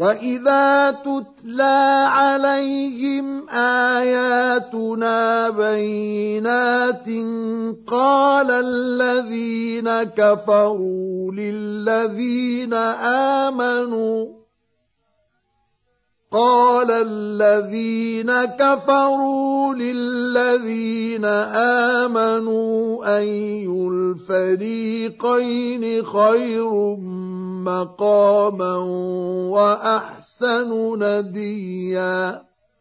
واذا تتلى عليهم اياتنا بينات قال الذين كفروا للذين امنوا قال الذين كفروا للذين امنوا اي الفريقين خير مقاما وأحسن نديا